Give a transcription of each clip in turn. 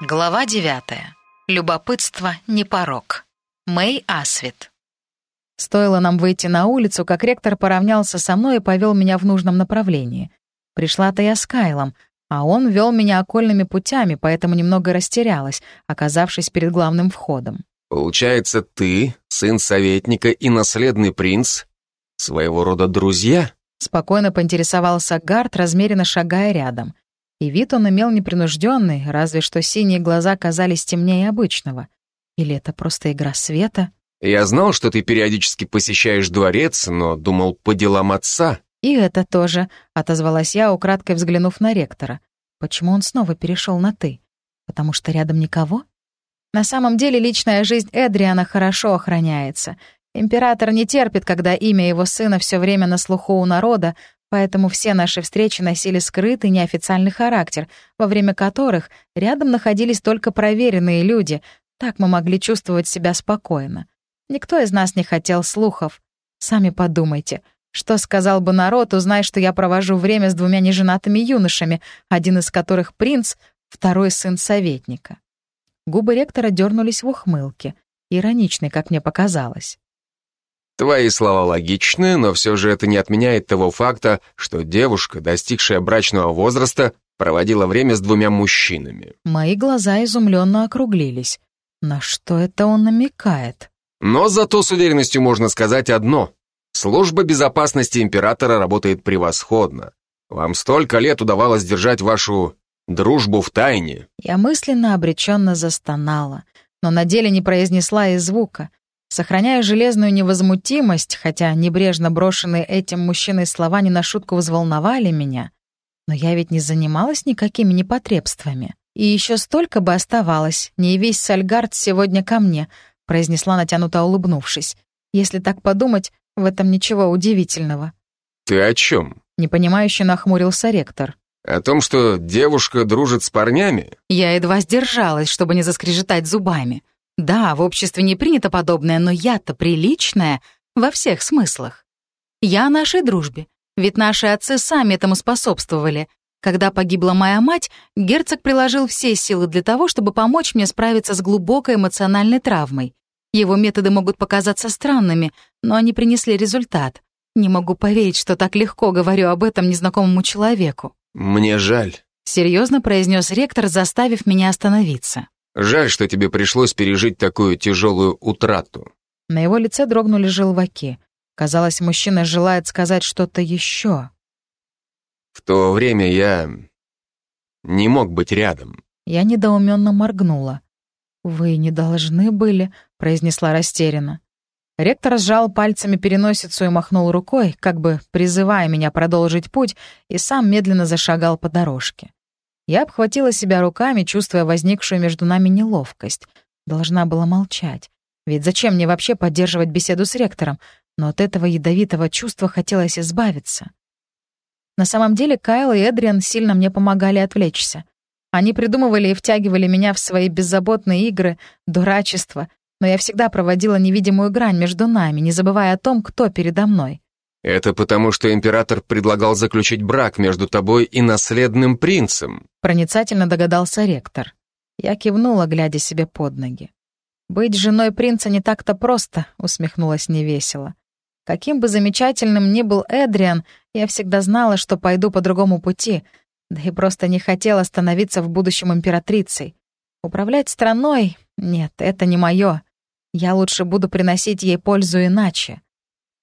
Глава 9. Любопытство не порог. Мэй Асвит. Стоило нам выйти на улицу, как ректор поравнялся со мной и повел меня в нужном направлении. Пришла-то я с Кайлом, а он вел меня окольными путями, поэтому немного растерялась, оказавшись перед главным входом. «Получается, ты, сын советника и наследный принц, своего рода друзья?» Спокойно поинтересовался Гард, размеренно шагая рядом. И вид он имел непринужденный, разве что синие глаза казались темнее обычного. Или это просто игра света? «Я знал, что ты периодически посещаешь дворец, но думал по делам отца». «И это тоже», — отозвалась я, украдкой взглянув на ректора. «Почему он снова перешел на «ты»? Потому что рядом никого?» На самом деле личная жизнь Эдриана хорошо охраняется. Император не терпит, когда имя его сына все время на слуху у народа, поэтому все наши встречи носили скрытый неофициальный характер, во время которых рядом находились только проверенные люди. Так мы могли чувствовать себя спокойно. Никто из нас не хотел слухов. Сами подумайте, что сказал бы народ, узнай, что я провожу время с двумя неженатыми юношами, один из которых принц, второй сын советника. Губы ректора дернулись в ухмылке, ироничной, как мне показалось. Твои слова логичны, но все же это не отменяет того факта, что девушка, достигшая брачного возраста, проводила время с двумя мужчинами. Мои глаза изумленно округлились. На что это он намекает? Но зато с уверенностью можно сказать одно. Служба безопасности императора работает превосходно. Вам столько лет удавалось держать вашу дружбу в тайне. Я мысленно обреченно застонала, но на деле не произнесла и звука. Сохраняя железную невозмутимость, хотя небрежно брошенные этим мужчиной слова не на шутку взволновали меня, но я ведь не занималась никакими непотребствами. И еще столько бы оставалось, не явись Сальгард сегодня ко мне, произнесла натянуто улыбнувшись. Если так подумать, в этом ничего удивительного. Ты о чем? Непонимающе нахмурился ректор. О том, что девушка дружит с парнями? Я едва сдержалась, чтобы не заскрежетать зубами. Да, в обществе не принято подобное, но я-то приличная во всех смыслах. Я о нашей дружбе, ведь наши отцы сами этому способствовали. Когда погибла моя мать, герцог приложил все силы для того, чтобы помочь мне справиться с глубокой эмоциональной травмой. Его методы могут показаться странными, но они принесли результат. Не могу поверить, что так легко говорю об этом незнакомому человеку. «Мне жаль», — серьезно произнес ректор, заставив меня остановиться. Жаль, что тебе пришлось пережить такую тяжелую утрату. На его лице дрогнули желваки. Казалось, мужчина желает сказать что-то еще. В то время я не мог быть рядом. Я недоуменно моргнула. «Вы не должны были», — произнесла растерянно. Ректор сжал пальцами переносицу и махнул рукой, как бы призывая меня продолжить путь, и сам медленно зашагал по дорожке. Я обхватила себя руками, чувствуя возникшую между нами неловкость. Должна была молчать. Ведь зачем мне вообще поддерживать беседу с ректором? Но от этого ядовитого чувства хотелось избавиться. На самом деле Кайл и Эдриан сильно мне помогали отвлечься. Они придумывали и втягивали меня в свои беззаботные игры, дурачество, но я всегда проводила невидимую грань между нами, не забывая о том, кто передо мной. «Это потому, что император предлагал заключить брак между тобой и наследным принцем», проницательно догадался ректор. Я кивнула, глядя себе под ноги. «Быть женой принца не так-то просто», — усмехнулась невесело. «Каким бы замечательным ни был Эдриан, я всегда знала, что пойду по другому пути, да и просто не хотела становиться в будущем императрицей. Управлять страной — нет, это не мое. Я лучше буду приносить ей пользу иначе».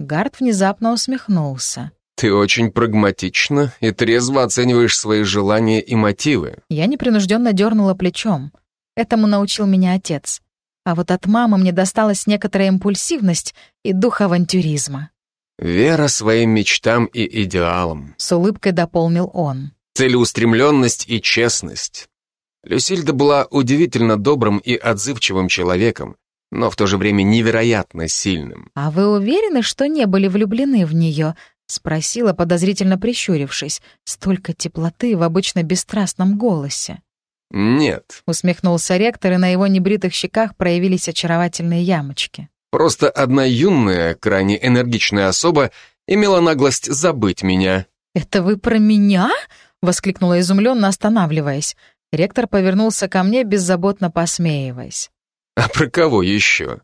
Гард внезапно усмехнулся. «Ты очень прагматична и трезво оцениваешь свои желания и мотивы». Я непринужденно дернула плечом. Этому научил меня отец. А вот от мамы мне досталась некоторая импульсивность и дух авантюризма. «Вера своим мечтам и идеалам», — с улыбкой дополнил он. «Целеустремленность и честность». Люсильда была удивительно добрым и отзывчивым человеком, но в то же время невероятно сильным. «А вы уверены, что не были влюблены в нее?» — спросила, подозрительно прищурившись. Столько теплоты в обычно бесстрастном голосе. «Нет», — усмехнулся ректор, и на его небритых щеках проявились очаровательные ямочки. «Просто одна юная, крайне энергичная особа имела наглость забыть меня». «Это вы про меня?» — воскликнула изумленно, останавливаясь. Ректор повернулся ко мне, беззаботно посмеиваясь. «А про кого еще?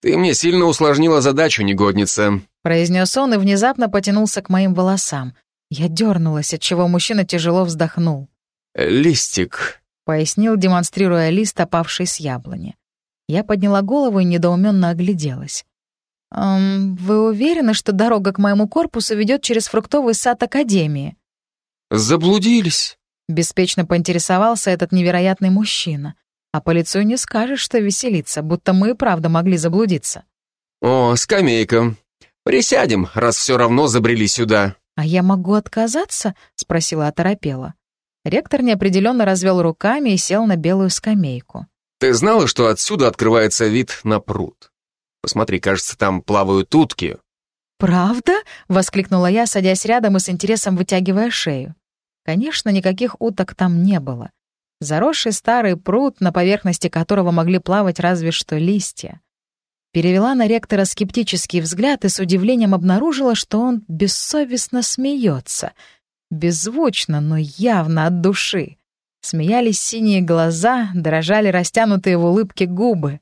Ты мне сильно усложнила задачу, негодница», произнес он и внезапно потянулся к моим волосам. Я дернулась, отчего мужчина тяжело вздохнул. «Листик», — пояснил, демонстрируя лист, опавший с яблони. Я подняла голову и недоуменно огляделась. «Эм, «Вы уверены, что дорога к моему корпусу ведет через фруктовый сад Академии?» «Заблудились», — беспечно поинтересовался этот невероятный мужчина. А по лицу не скажешь, что веселиться, будто мы и правда могли заблудиться. «О, скамейка. Присядем, раз все равно забрели сюда». «А я могу отказаться?» — спросила оторопела. Ректор неопределенно развел руками и сел на белую скамейку. «Ты знала, что отсюда открывается вид на пруд? Посмотри, кажется, там плавают утки». «Правда?» — воскликнула я, садясь рядом и с интересом вытягивая шею. Конечно, никаких уток там не было. Заросший старый пруд, на поверхности которого могли плавать разве что листья. Перевела на ректора скептический взгляд и с удивлением обнаружила, что он бессовестно смеется. Беззвучно, но явно от души. Смеялись синие глаза, дрожали растянутые в улыбке губы.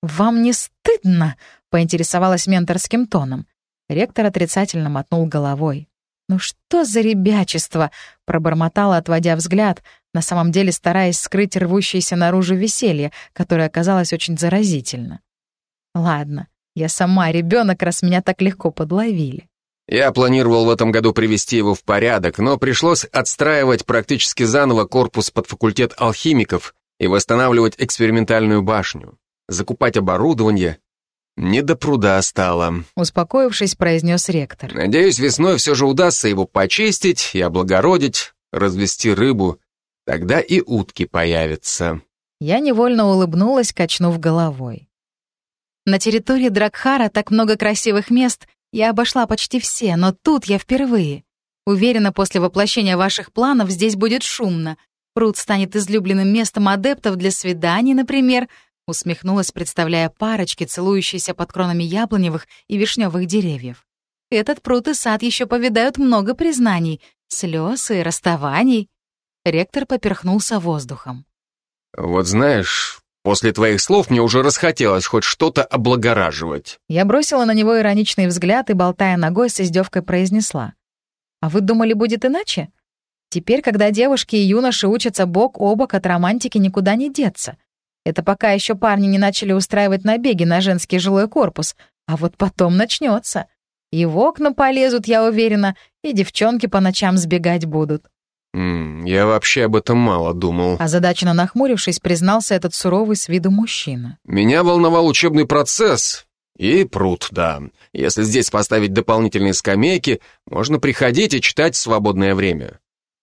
«Вам не стыдно?» — поинтересовалась менторским тоном. Ректор отрицательно мотнул головой. «Ну что за ребячество?» — пробормотала, отводя взгляд, на самом деле стараясь скрыть рвущееся наружу веселье, которое оказалось очень заразительно. «Ладно, я сама ребенок, раз меня так легко подловили». Я планировал в этом году привести его в порядок, но пришлось отстраивать практически заново корпус под факультет алхимиков и восстанавливать экспериментальную башню, закупать оборудование, «Не до пруда стало», — успокоившись, произнес ректор. «Надеюсь, весной все же удастся его почистить и облагородить, развести рыбу. Тогда и утки появятся». Я невольно улыбнулась, качнув головой. На территории Дракхара так много красивых мест, я обошла почти все, но тут я впервые. Уверена, после воплощения ваших планов здесь будет шумно. Пруд станет излюбленным местом адептов для свиданий, например, Усмехнулась, представляя парочки, целующиеся под кронами яблоневых и вишневых деревьев. Этот пруд и сад еще повидают много признаний, слез и расставаний. Ректор поперхнулся воздухом. «Вот знаешь, после твоих слов мне уже расхотелось хоть что-то облагораживать». Я бросила на него ироничный взгляд и, болтая ногой, с издевкой произнесла. «А вы думали, будет иначе? Теперь, когда девушки и юноши учатся бок о бок, от романтики никуда не деться. Это пока еще парни не начали устраивать набеги на женский жилой корпус, а вот потом начнется. И в окна полезут, я уверена, и девчонки по ночам сбегать будут. Mm, я вообще об этом мало думал. Озадаченно нахмурившись, признался этот суровый с виду мужчина. Меня волновал учебный процесс. И пруд, да. Если здесь поставить дополнительные скамейки, можно приходить и читать в свободное время.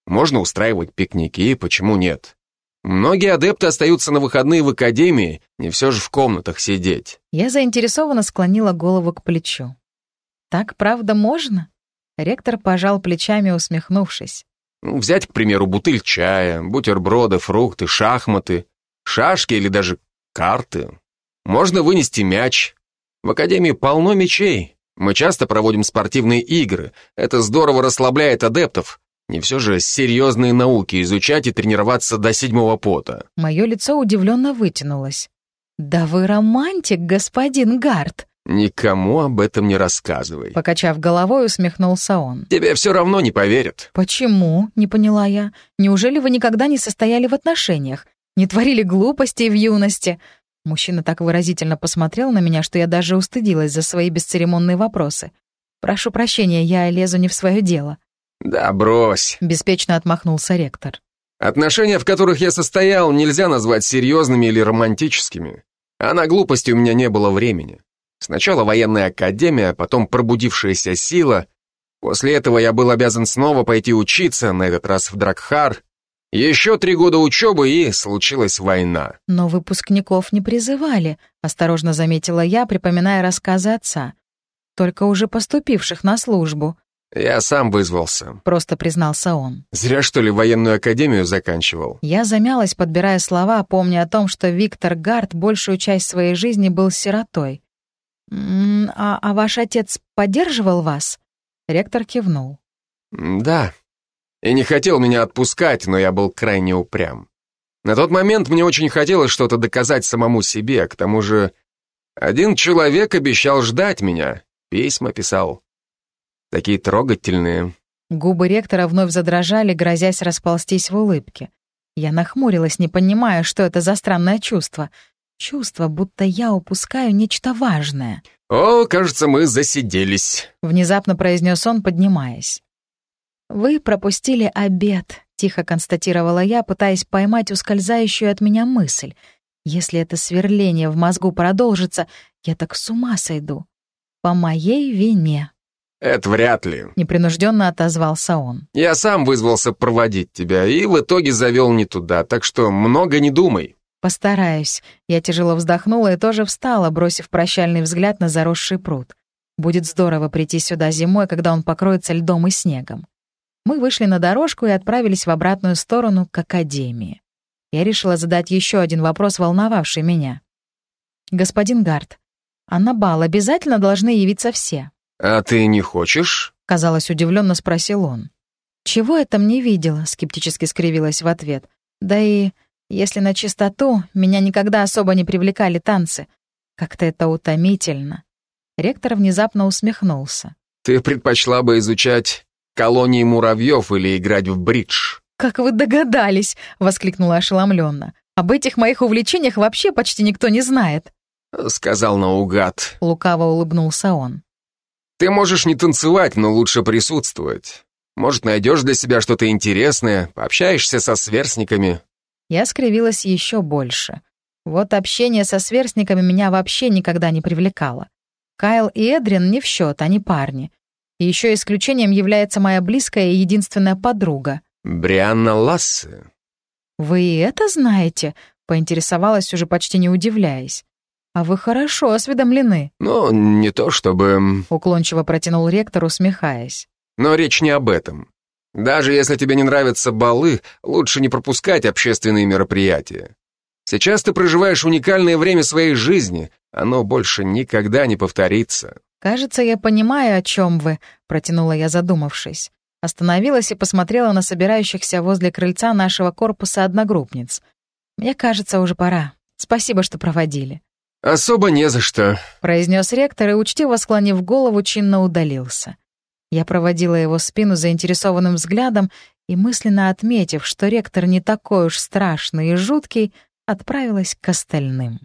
Можно устраивать пикники, почему нет? Многие адепты остаются на выходные в академии, не все же в комнатах сидеть. Я заинтересованно склонила голову к плечу. Так правда можно? Ректор пожал плечами, усмехнувшись. Ну, взять, к примеру, бутыль чая, бутерброды, фрукты, шахматы, шашки или даже карты. Можно вынести мяч. В академии полно мячей. Мы часто проводим спортивные игры. Это здорово расслабляет адептов, не все же серьезные науки изучать и тренироваться до седьмого пота. Мое лицо удивленно вытянулось. «Да вы романтик, господин Гард!» «Никому об этом не рассказывай». Покачав головой, усмехнулся он. «Тебе все равно не поверят». «Почему?» — не поняла я. «Неужели вы никогда не состояли в отношениях? Не творили глупостей в юности?» Мужчина так выразительно посмотрел на меня, что я даже устыдилась за свои бесцеремонные вопросы. «Прошу прощения, я лезу не в свое дело». «Да брось», — беспечно отмахнулся ректор. «Отношения, в которых я состоял, нельзя назвать серьезными или романтическими. А на глупости у меня не было времени. Сначала военная академия, потом пробудившаяся сила. После этого я был обязан снова пойти учиться, на этот раз в Дракхар. Еще три года учебы, и случилась война. Но выпускников не призывали, осторожно заметила я, припоминая рассказы отца. Только уже поступивших на службу. «Я сам вызвался», — просто признался он. «Зря, что ли, военную академию заканчивал?» Я замялась, подбирая слова, помня о том, что Виктор Гарт большую часть своей жизни был сиротой. «А, а ваш отец поддерживал вас?» Ректор кивнул. «Да. и не хотел меня отпускать, но я был крайне упрям. На тот момент мне очень хотелось что-то доказать самому себе, к тому же один человек обещал ждать меня, письма писал. Такие трогательные. Губы ректора вновь задрожали, грозясь расползтись в улыбке. Я нахмурилась, не понимая, что это за странное чувство. Чувство, будто я упускаю нечто важное. «О, кажется, мы засиделись», — внезапно произнес он, поднимаясь. «Вы пропустили обед», — тихо констатировала я, пытаясь поймать ускользающую от меня мысль. «Если это сверление в мозгу продолжится, я так с ума сойду. По моей вине». «Это вряд ли», — непринужденно отозвался он. «Я сам вызвался проводить тебя и в итоге завел не туда, так что много не думай». «Постараюсь». Я тяжело вздохнула и тоже встала, бросив прощальный взгляд на заросший пруд. Будет здорово прийти сюда зимой, когда он покроется льдом и снегом. Мы вышли на дорожку и отправились в обратную сторону к академии. Я решила задать еще один вопрос, волновавший меня. «Господин Гард, а на бал обязательно должны явиться все?» «А ты не хочешь?» — казалось, удивленно спросил он. «Чего я там не видела?» — скептически скривилась в ответ. «Да и если на чистоту, меня никогда особо не привлекали танцы. Как-то это утомительно. Ректор внезапно усмехнулся. «Ты предпочла бы изучать колонии муравьев или играть в бридж?» «Как вы догадались!» — воскликнула ошеломленно. «Об этих моих увлечениях вообще почти никто не знает», — сказал наугад. Лукаво улыбнулся он. «Ты можешь не танцевать, но лучше присутствовать. Может, найдешь для себя что-то интересное, пообщаешься со сверстниками. Я скривилась еще больше. Вот общение со сверстниками меня вообще никогда не привлекало. Кайл и Эдрин не в счет, они парни. И еще исключением является моя близкая и единственная подруга. Брианна Лассе. «Вы и это знаете?» — поинтересовалась, уже почти не удивляясь. «А вы хорошо осведомлены». «Ну, не то чтобы...» — уклончиво протянул ректор, усмехаясь. «Но речь не об этом. Даже если тебе не нравятся балы, лучше не пропускать общественные мероприятия. Сейчас ты проживаешь уникальное время своей жизни, оно больше никогда не повторится. «Кажется, я понимаю, о чем вы», — протянула я, задумавшись. Остановилась и посмотрела на собирающихся возле крыльца нашего корпуса одногруппниц. «Мне кажется, уже пора. Спасибо, что проводили». «Особо не за что», — произнес ректор и, учтиво склонив голову, чинно удалился. Я проводила его спину заинтересованным взглядом и, мысленно отметив, что ректор не такой уж страшный и жуткий, отправилась к остальным.